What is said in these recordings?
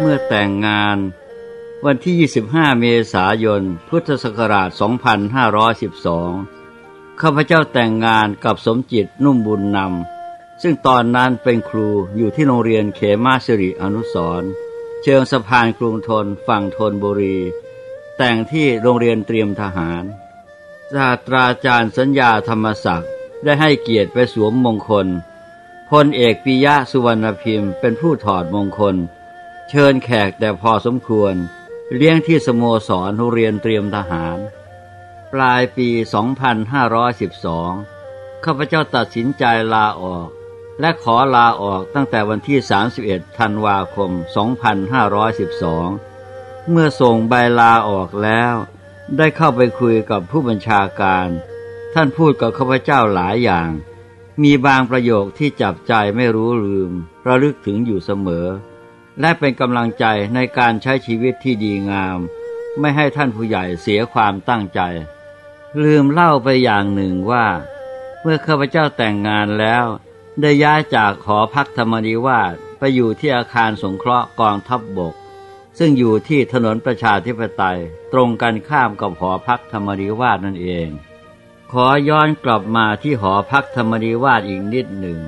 เมื่อแต่งงาน วันที่ 25 เมษายน พุทธศักราช 2512 ข้าพเจ้าแต่งงานกับสมจิตนุ่มบุญนำ ซึ่งตอนนั้นเป็นครูอยู่ที่โรงเรียนเขมาสิริอนุสรเชิงสะพานกรุงทนฝั่งทนบุรี แต่งที่โรงเรียนเตรียมทหารศาสตราจารย์สัญญาธรรมศักดิ์ได้ให้เกียรติไปสวมมงคลพลเอกปิยะสุวรรณพิมพ์เป็นผู้ถอดมงคล เชิญแขกแต่พอสมควร เลี้ยงที่สโมสรโรงเรียนเตรียมทหาร ปลายปี 2512 ข้าพเจ้าตัดสินใจลาออก และขอลาออกตั้งแต่วันที่ 31 ธันวาคม 2512 เมื่อส่งใบลาออกแล้ว ได้เข้าไปคุยกับผู้บัญชาการ ท่านพูดกับข้าพเจ้าหลายอย่าง มีบางประโยคที่จับใจไม่รู้ลืม ระลึกถึงอยู่เสมอ และเป็นกำลังใจในการใช้ชีวิตที่ดีงาม ไม่ให้ท่านผู้ใหญ่เสียความตั้งใจ ลืมเล่าไปอย่างหนึ่งว่า เมื่อข้าพเจ้าแต่งงานแล้ว ได้ย้ายจากหอพักธรรมนิวาสไปอยู่ที่อาคารสงเคราะห์กองทัพบบก ซึ่งอยู่ที่ถนนประชาธิปไตยตรงกันข้ามกับหอพักธรรมนิวาสนั่นเอง ขอย้อนกลับมาที่หอพักธรรมนิวาสอีกนิดหนึ่ง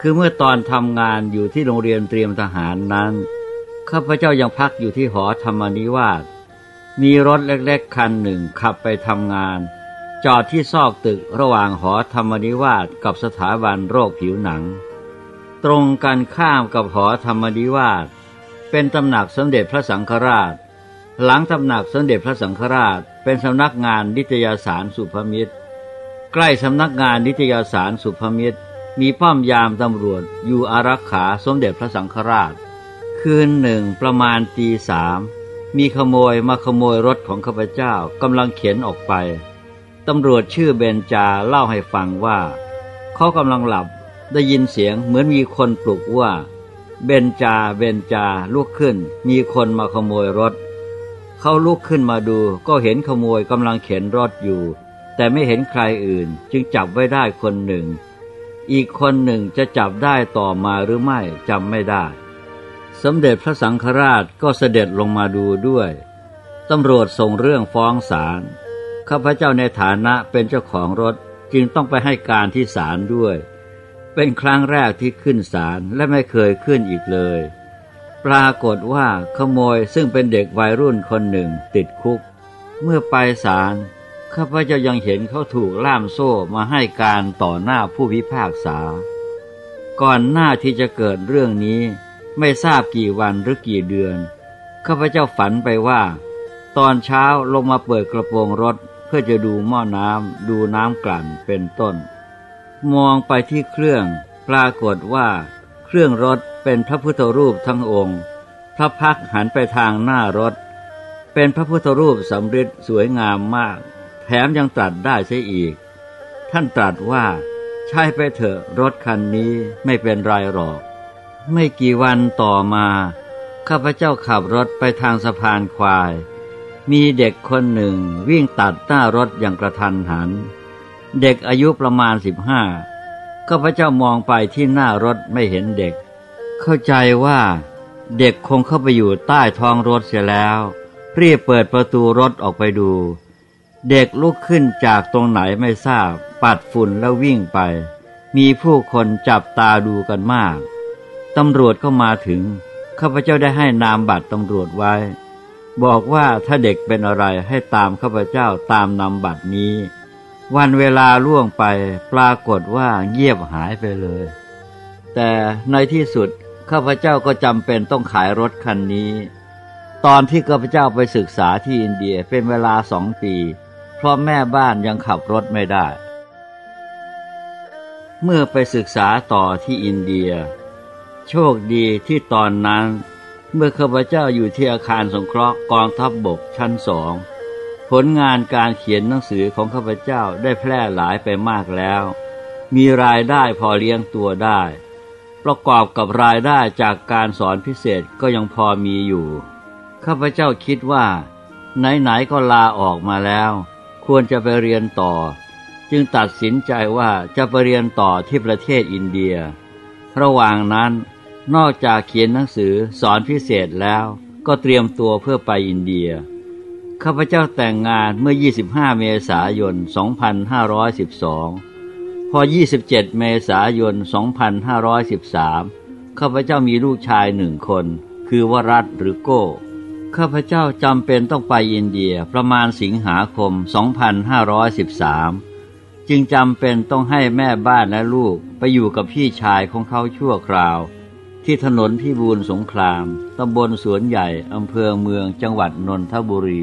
คือเมื่อตอนทำงานอยู่ที่โรงเรียนเตรียมทหารนั้น ข้าพเจ้ายังพักอยู่ที่หอธรรมนิวาสมีรถเล็กๆคันหนึ่งขับไปทำงาน จอดที่ซอกตึกระหว่างหอธรรมนิวาสกับสถาบันโรคผิวหนัง ตรงกันข้ามกับหอธรรมนิวาสเป็นตำหนักสมเด็จพระสังฆราช หลังตำหนักสมเด็จพระสังฆราช เป็นสำนักงานนิตยสารสุภมิตร ใกล้สำนักงานนิตยสารสุภมิตร มีป้อมยามตำรวจอยู่อารักขาสมเด็จพระสังฆราช คืนหนึ่งประมาณตีสามมีขโมยมาขโมยรถของข้าพเจ้ากำลังเข็นออกไป ตำรวจชื่อเบนจาเล่าให้ฟังว่าเขากำลังหลับได้ยินเสียงเหมือนมีคนปลุกว่า เบนจาเบนจาลุกขึ้น มีคนมาขโมยรถ เขาลุกขึ้นมาดูก็เห็นขโมยกำลังเข็นรถอยู่ แต่ไม่เห็นใครอื่นจึงจับไว้ได้คนหนึ่ง อีกคนหนึ่งจะจับได้ต่อมาหรือไม่จำไม่ได้ สมเด็จพระสังฆราชก็เสด็จลงมาดูด้วยตำรวจส่งเรื่องฟ้องศาลข้าพเจ้าในฐานะเป็นเจ้าของรถจึงต้องไปให้การที่ศาลด้วย เป็นครั้งแรกที่ขึ้นศาลและไม่เคยขึ้นอีกเลย ปรากฏว่าขโมยซึ่งเป็นเด็กวัยรุ่นคนหนึ่งติดคุก เมื่อไปศาล ข้าพเจ้ายังเห็นเขาถูกล่ามโซ่มาให้การต่อหน้าผู้พิพากษา ก่อนหน้าที่จะเกิดเรื่องนี้ไม่ทราบกี่วันหรือกี่เดือน ข้าพเจ้าฝันไปว่า ตอนเช้าลงมาเปิดกระโปรงรถเพื่อจะดูหม้อน้ำดูน้ำกลั่นเป็นต้น มองไปที่เครื่องปรากฏว่า เครื่องรถเป็นพระพุทธรูปทั้งองค์พระพักหันไปทางหน้ารถ เป็นพระพุทธรูปสำริดสวยงามมาก แถมยังตรัสได้เสียอีก ท่านตรัสว่า ใช้ไปเถอะรถคันนี้ไม่เป็นไรหรอก ไม่กี่วันต่อมา ข้าพเจ้าขับรถไปทางสะพานควาย มีเด็กคนหนึ่งวิ่งตัดหน้ารถอย่างกระทันหัน เด็กอายุประมาณสิบห้าข้าพเจ้ามองไปที่หน้ารถไม่เห็นเด็ก เข้าใจว่าเด็กคงเข้าไปอยู่ใต้ท้องรถเสียแล้ว รีบเปิดประตูรถออกไปดู เด็กลุกขึ้นจากตรงไหนไม่ทราบ ปัดฝุ่นแล้ววิ่งไป มีผู้คนจับตาดูกันมาก ตำรวจก็มาถึง ข้าพเจ้าได้ให้นามบัตรตำรวจไว้ บอกว่าถ้าเด็กเป็นอะไรให้ตามข้าพเจ้าตามนำบัตรนี้ วันเวลาล่วงไปปรากฏว่าเงียบหายไปเลย แต่ในที่สุดข้าพเจ้าก็จำเป็นต้องขายรถคันนี้ ตอนที่ข้าพเจ้าไปศึกษาที่อินเดียเป็นเวลาสองปี เพราะแม่บ้านยังขับรถไม่ได้ เมื่อไปศึกษาต่อที่อินเดีย โชคดีที่ตอนนั้น เมื่อข้าพเจ้าอยู่ที่อาคารสงเคราะห์กองทัพบบกชั้นสอง ผลงานการเขียนหนังสือของข้าพเจ้าได้แพร่หลายไปมากแล้ว มีรายได้พอเลี้ยงตัวได้ ประกอบกับรายได้จากการสอนพิเศษก็ยังพอมีอยู่ ข้าพเจ้าคิดว่า ไหนๆก็ลาออกมาแล้ว ควรจะไปเรียนต่อ จึงตัดสินใจว่าจะไปเรียนต่อที่ประเทศอินเดีย ระหว่างนั้นนอกจากเขียนหนังสือสอนพิเศษแล้ว ก็เตรียมตัวเพื่อไปอินเดีย ข้าพเจ้าแต่งงานเมื่อ 25 เมษายน 2512 พอ 27 เมษายน 2513 ข้าพเจ้ามีลูกชายหนึ่งคน คือวรัตหรือโก้ ข้าพเจ้าจำเป็นต้องไปอินเดียประมาณสิงหาคม 2513 จึงจำเป็นต้องให้แม่บ้านและลูกไปอยู่กับพี่ชายของเขาชั่วคราว ที่ถนนพิบูลสงครามตำบลสวนใหญ่อำเภอเมืองจังหวัดนนทบุรี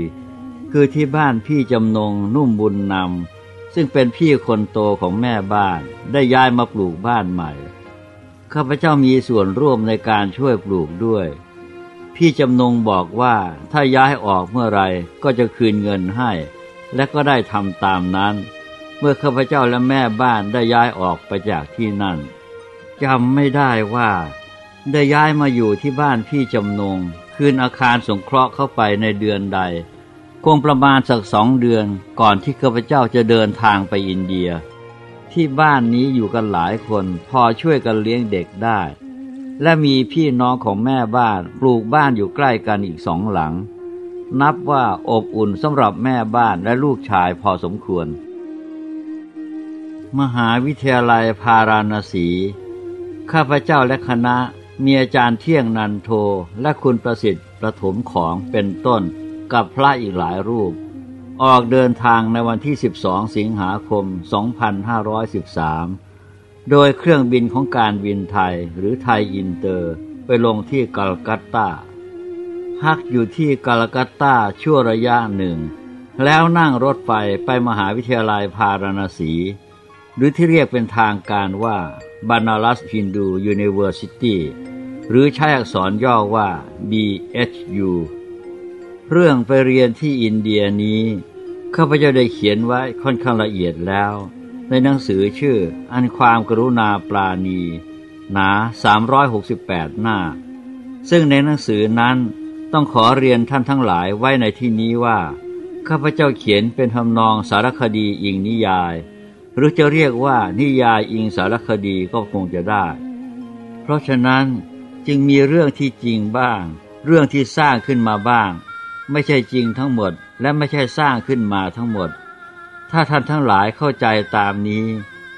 คือที่บ้านพี่จำนงนุ่มบุญนำซึ่งเป็นพี่คนโตของแม่บ้านได้ย้ายมาปลูกบ้านใหม่ ข้าพเจ้ามีส่วนร่วมในการช่วยปลูกด้วย พี่จำนงบอกว่าถ้าย้ายออกเมื่อไรก็จะคืนเงินให้ และก็ได้ทำตามนั้น เมื่อข้าพเจ้าและแม่บ้านได้ย้ายออกไปจากที่นั่นจำไม่ได้ว่า ได้ย้ายมาอยู่ที่บ้านพี่จำนง คืนอาคารสงเคราะห์เข้าไปในเดือนใด คงประมาณสักสองเดือนก่อนที่ข้าพเจ้าจะเดินทางไปอินเดีย ที่บ้านนี้อยู่กันหลายคนพอช่วยกันเลี้ยงเด็กได้ และมีพี่น้องของแม่บ้านปลูกบ้านอยู่ใกล้กันอีกสองหลัง นับว่าอบอุ่นสำหรับแม่บ้านและลูกชายพอสมควร มหาวิทยาลัยพาราณสี ข้าพเจ้าและคณะมีอาจารย์เที่ยงนันโทและคุณประสิทธิ์ประถมของเป็นต้นกับพระอีกหลายรูป ออกเดินทางในวันที่ 12 สิงหาคม 2513 โดยเครื่องบินของการบินไทยหรือไทยอินเตอร์ไปลงที่กาลกัตตาพักอยู่ที่กาลกัตตาชั่วระยะหนึ่ง แล้วนั่งรถไฟไปมหาวิทยาลัยพาราณสี หรือที่เรียกเป็นทางการว่า Banaras Hindu University หรือใช้อักษรย่อว่า BHU เรื่องไปเรียนที่อินเดียนี้ข้าพเจ้าได้เขียนไว้ค่อนข้างละเอียดแล้ว ในหนังสือชื่ออันความกรุณาปราณี หนา 368 หน้า ซึ่งในหนังสือนั้นต้องขอเรียนท่านทั้งหลายไว้ในที่นี้ว่า ข้าพเจ้าเขียนเป็นทำนองสารคดีอิงนิยาย หรือจะเรียกว่านิยายอิงสารคดีก็คงจะได้ เพราะฉะนั้นจึงมีเรื่องที่จริงบ้าง เรื่องที่สร้างขึ้นมาบ้าง ไม่ใช่จริงทั้งหมด และไม่ใช่สร้างขึ้นมาทั้งหมด ถ้าท่านทั้งหลายเข้าใจตามนี้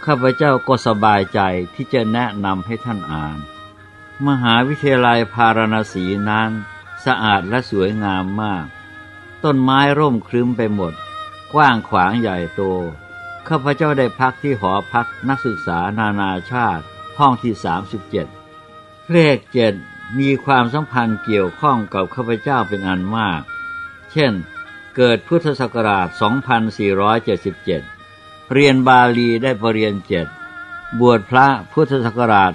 ข้าพเจ้าก็สบายใจที่จะแนะนำให้ท่านอ่าน มหาวิทยาลัยพาราณสีนั้น สะอาดและสวยงามมาก ต้นไม้ร่มครึ้มไปหมด กว้างขวางใหญ่โต ข้าพเจ้าได้พักที่หอพักนักศึกษานานาชาติ ห้องที่ 37 เลขเจ็ดมีความสัมพันธ์เกี่ยวข้องกับข้าพเจ้าเป็นอันมาก เช่น เกิดพุทธศักราช 2477 เรียนบาลีได้ปรริญญาเจ็ดบวชพระพุทธศักราช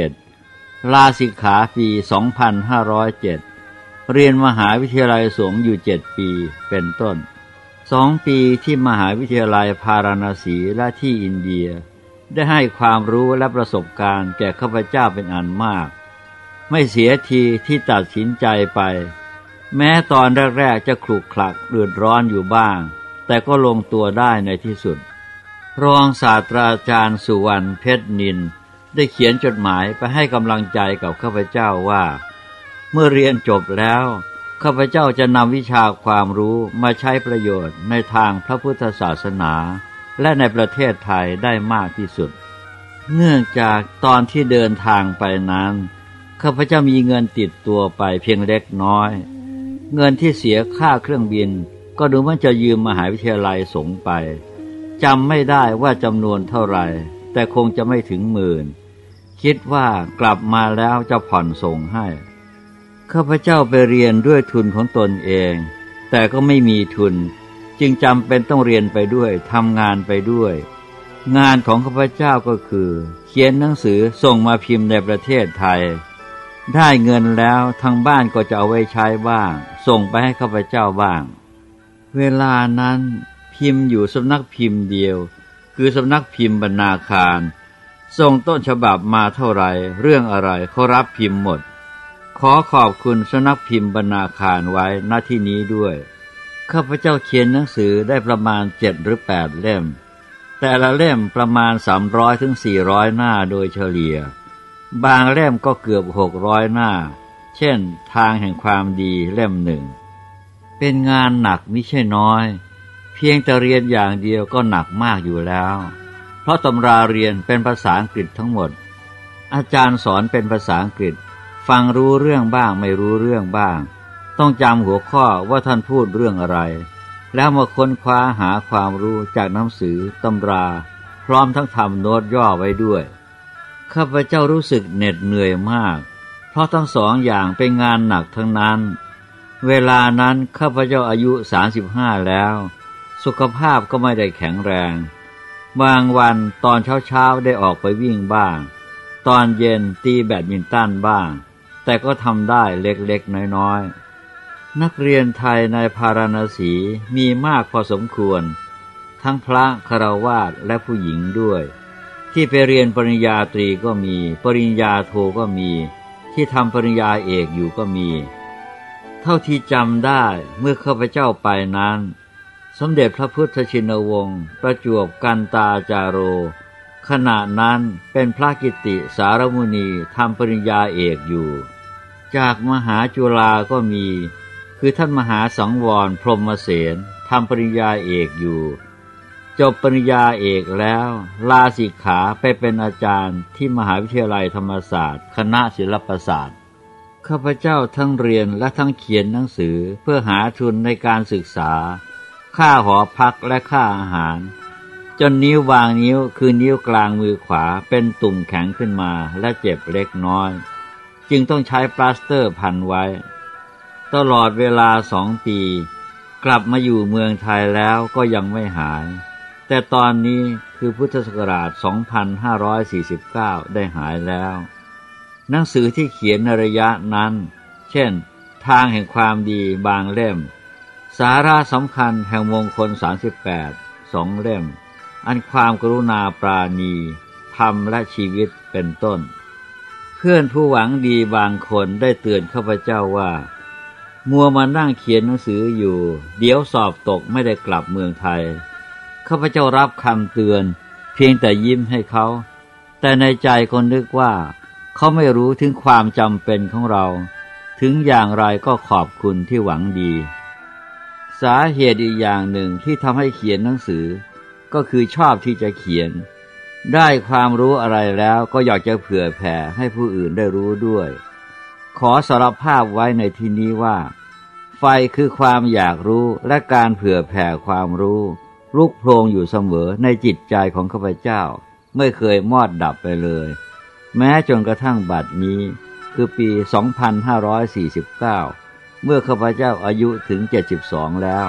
2497 ลาสิกขาปี 2507 เรียนมหาวิทยาลัยสงฆ์อยู่เจ็ดปีเป็นต้น สองปีที่มหาวิทยาลัยพาราณสีและที่อินเดีย ได้ให้ความรู้และประสบการณ์แก่ข้าพเจ้าเป็นอันมาก ไม่เสียทีที่ตัดสินใจไป แม้ตอนแรกๆจะขลุกคลักเดือดร้อนอยู่บ้าง แต่ก็ลงตัวได้ในที่สุด รองศาสตราจารย์สุวรรณเพชรนิน ได้เขียนจดหมายไปให้กำลังใจกับข้าพเจ้าว่า เมื่อเรียนจบแล้วข้าพเจ้าจะนำวิชาความรู้มาใช้ประโยชน์ในทางพระพุทธศาสนา และในประเทศไทยได้มากที่สุด เนื่องจากตอนที่เดินทางไปนั้นข้าพเจ้ามีเงินติดตัวไปเพียงเล็กน้อย เงินที่เสียค่าเครื่องบิน ก็ดูมันจะยืมมหาวิทยาลัยสงไปจำไม่ได้ว่าจำนวนเท่าไหร่ แต่คงจะไม่ถึงหมื่น คิดว่ากลับมาแล้วจะผ่อนส่งให้ข้าพเจ้าไปเรียนด้วยทุนของตนเอง แต่ก็ไม่มีทุน จึงจำเป็นต้องเรียนไปด้วยทำงานไปด้วย งานของข้าพเจ้าก็คือ เขียนหนังสือส่งมาพิมพ์ในประเทศไทย ได้เงินแล้วทางบ้านก็จะเอาไว้ใช้บ้าง ส่งไปให้ข้าพเจ้าบ้าง เวลานั้นพิมพ์อยู่สำนักพิมพ์เดียว คือสำนักพิมพ์บรรณาคาร ส่งต้นฉบับมาเท่าไรเรื่องอะไรเขารับพิมพ์หมด ขอขอบคุณสำนักพิมพ์บรรณาคารไว้หน้าที่นี้ด้วยข้าพเจ้าเขียนหนังสือได้ประมาณเจ็ดหรือแปดเล่ม แต่ละเล่มประมาณสามร้อยถึงสี่ร้อยหน้าโดยเฉลี่ย บางเล่มก็เกือบหกร้อยหน้า เช่น ทางแห่งความดีเล่มหนึ่ง เป็นงานหนักม่ใช่น้อย เพียงแต่เรียนอย่างเดียวก็หนักมากอยู่แล้ว เพราะตำราเรียนเป็นภาษาอังกฤษทั้งหมด อาจารย์สอนเป็นภาษาอังกฤษ ฟังรู้เรื่องบ้างไม่รู้เรื่องบ้าง ต้องจำหัวข้อว่าท่านพูดเรื่องอะไร แล้วมาค้นคว้าหาความรู้จากหนังสือตำรา พร้อมทั้งทำโน้ตย่อไว้ด้วย ข้าพเจ้ารู้สึกเหน็ดเหนื่อยมาก เพราะทั้งสองอย่างเป็นงานหนักทั้งนั้น เวลานั้นข้าพเจ้าอายุสาิบห้าแล้ว สุขภาพก็ไม่ได้แข็งแรง บางวันตอนเช้าๆได้ออกไปวิ่งบ้าง ตอนเย็นตีแบดมินตันบ้าง แต่ก็ทำได้เล็กๆน้อยๆ นักเรียนไทยในพาราณสีมีมากพอสมควร ทั้งพระคารวาสและผู้หญิงด้วย ที่ไปเรียนปริญญาตรีก็มี ปริญญาโทก็มี ที่ทำปริญญาเอกอยู่ก็มี เท่าที่จำได้เมื่อข้าพเจ้าไปนั้น สมเด็จพระพุทธชินวงศ์ประจวบกันตาจารโร ขณะนั้นเป็นพระกิติสารมุนีทำปริญญาเอกอยู่ จากมหาจุฬาก็มี คือท่านมหาสังวรพรหมเสนทำปริญญาเอกอยู่ จบปริญญาเอกแล้ว ลาสิกขาไปเป็นอาจารย์ที่มหาวิทยาลัยธรรมศาสตร์ คณะศิลปศาสตร์ข้าพเจ้าทั้งเรียนและทั้งเขียนหนังสือเพื่อหาทุนในการศึกษา ค่าหอพักและค่าอาหาร จนนิ้ววางนิ้วคือนิ้วกลางมือขวาเป็นตุ่มแข็งขึ้นมาและเจ็บเล็กน้อย จึงต้องใช้ปลาสเตอร์พันไว้ ตลอดเวลาสองปี กลับมาอยู่เมืองไทยแล้วก็ยังไม่หาย แต่ตอนนี้คือพุทธศักราช 2549 ได้หายแล้ว หนังสือที่เขียนในระยะนั้น เช่น ทางแห่งความดีบางเล่ม สาระสำคัญแห่งมงคล 38 สองเล่ม อันความกรุณาปราณีธรรมและชีวิตเป็นต้น เพื่อนผู้หวังดีบางคนได้เตือนข้าพเจ้าว่า มัวมานั่งเขียนหนังสืออยู่ เดี๋ยวสอบตกไม่ได้กลับเมืองไทย ข้าพเจ้ารับคำเตือน เพียงแต่ยิ้มให้เขา แต่ในใจคนนึกว่า เขาไม่รู้ถึงความจำเป็นของเรา ถึงอย่างไรก็ขอบคุณที่หวังดี สาเหตุอีกอย่างหนึ่งที่ทำให้เขียนหนังสือ ก็คือชอบที่จะเขียน ได้ความรู้อะไรแล้วก็อยากจะเผื่อแผ่ให้ผู้อื่นได้รู้ด้วย ขอสารภาพไว้ในที่นี้ว่า ไฟคือความอยากรู้และการเผื่อแผ่ความรู้ ลุกโพลงอยู่เสมอในจิตใจของข้าพเจ้า ไม่เคยมอดดับไปเลย แม้จนกระทั่งบัดนี้ คือปี 2549 เมื่อข้าพเจ้าอายุถึง 72 แล้ว